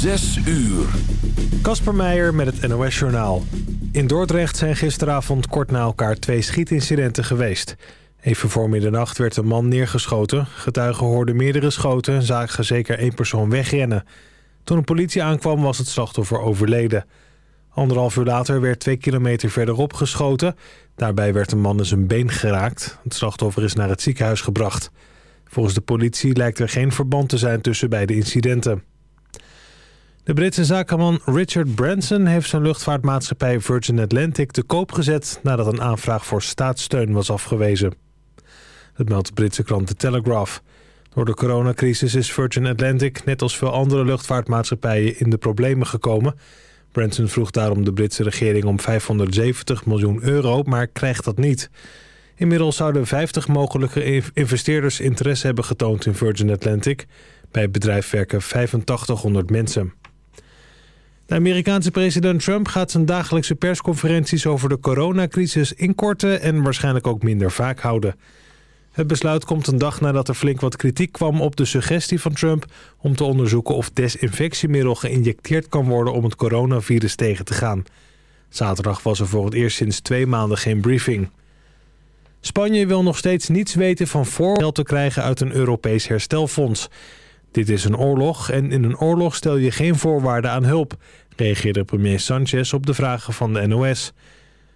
Zes uur. Kasper Meijer met het NOS-journaal. In Dordrecht zijn gisteravond kort na elkaar twee schietincidenten geweest. Even voor middernacht werd een man neergeschoten. Getuigen hoorden meerdere schoten en zagen zeker één persoon wegrennen. Toen de politie aankwam was het slachtoffer overleden. Anderhalf uur later werd twee kilometer verderop geschoten. Daarbij werd een man in zijn been geraakt. Het slachtoffer is naar het ziekenhuis gebracht. Volgens de politie lijkt er geen verband te zijn tussen beide incidenten. De Britse zakenman Richard Branson heeft zijn luchtvaartmaatschappij Virgin Atlantic te koop gezet nadat een aanvraag voor staatssteun was afgewezen. Dat meldt de Britse krant The Telegraph. Door de coronacrisis is Virgin Atlantic, net als veel andere luchtvaartmaatschappijen, in de problemen gekomen. Branson vroeg daarom de Britse regering om 570 miljoen euro, maar krijgt dat niet. Inmiddels zouden 50 mogelijke investeerders interesse hebben getoond in Virgin Atlantic. Bij het bedrijf werken 8500 mensen. De Amerikaanse president Trump gaat zijn dagelijkse persconferenties over de coronacrisis inkorten en waarschijnlijk ook minder vaak houden. Het besluit komt een dag nadat er flink wat kritiek kwam op de suggestie van Trump om te onderzoeken of desinfectiemiddel geïnjecteerd kan worden om het coronavirus tegen te gaan. Zaterdag was er voor het eerst sinds twee maanden geen briefing. Spanje wil nog steeds niets weten van voorgeld te krijgen uit een Europees herstelfonds. Dit is een oorlog en in een oorlog stel je geen voorwaarden aan hulp, reageerde premier Sanchez op de vragen van de NOS.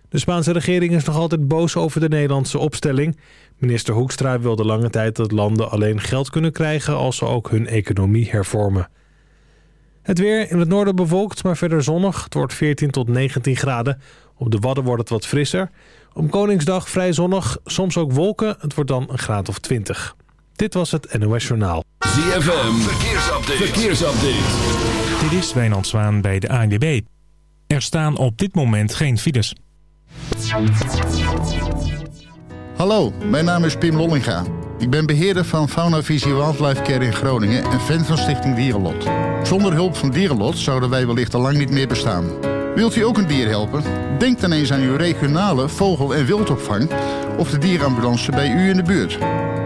De Spaanse regering is nog altijd boos over de Nederlandse opstelling. Minister Hoekstra wilde lange tijd dat landen alleen geld kunnen krijgen als ze ook hun economie hervormen. Het weer in het noorden bewolkt, maar verder zonnig. Het wordt 14 tot 19 graden. Op de Wadden wordt het wat frisser. Om Koningsdag vrij zonnig, soms ook wolken. Het wordt dan een graad of 20. Dit was het NOS Journaal. ZFM, verkeersupdate. verkeersupdate. Dit is Wijnand Zwaan bij de ANWB. Er staan op dit moment geen files. Hallo, mijn naam is Pim Lollinga. Ik ben beheerder van Fauna Visie Wildlife Care in Groningen en fan van Stichting Dierenlot. Zonder hulp van Dierenlot zouden wij wellicht al lang niet meer bestaan. Wilt u ook een dier helpen? Denk dan eens aan uw regionale vogel- en wildopvang of de dierenambulance bij u in de buurt.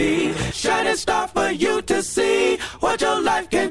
be. Shining star for you to see what your life can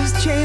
has changed.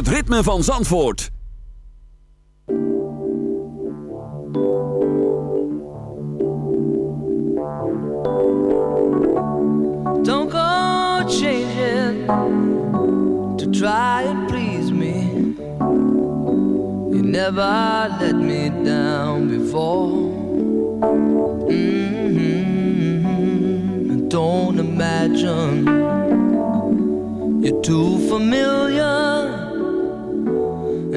Het ritme van Zandvoort. Don't go changing to try and please me. You never let me down before. Mhm. Don't imagine you're too familiar,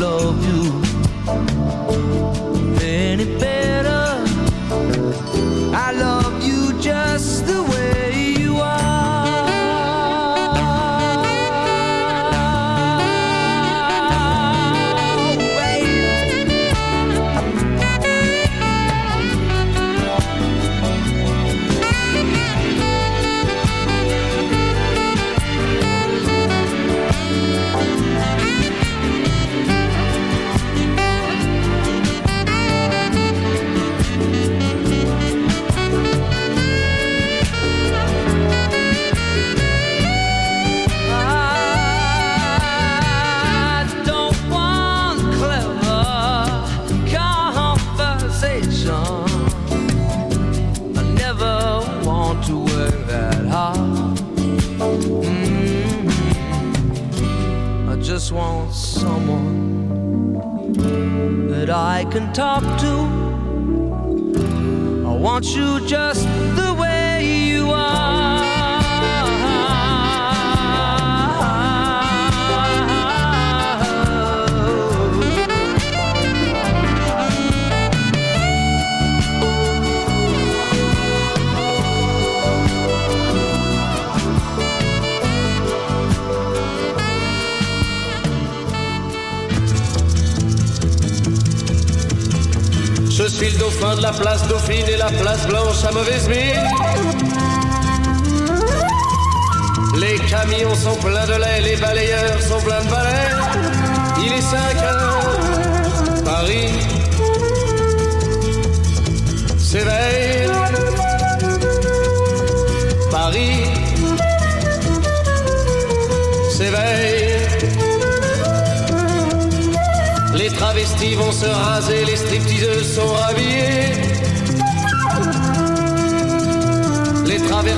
love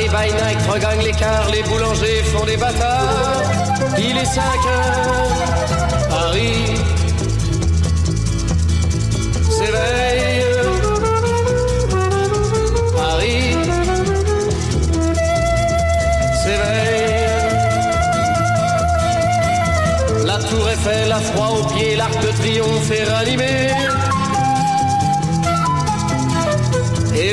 Paris by night regagne l'écart, les boulangers font des bâtards. Il est 5 heures, Paris s'éveille. Paris s'éveille. La tour Eiffel, la froid aux pieds, l'arc de triomphe est ranimé.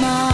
my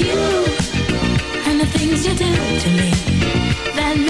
you and the things you do to me that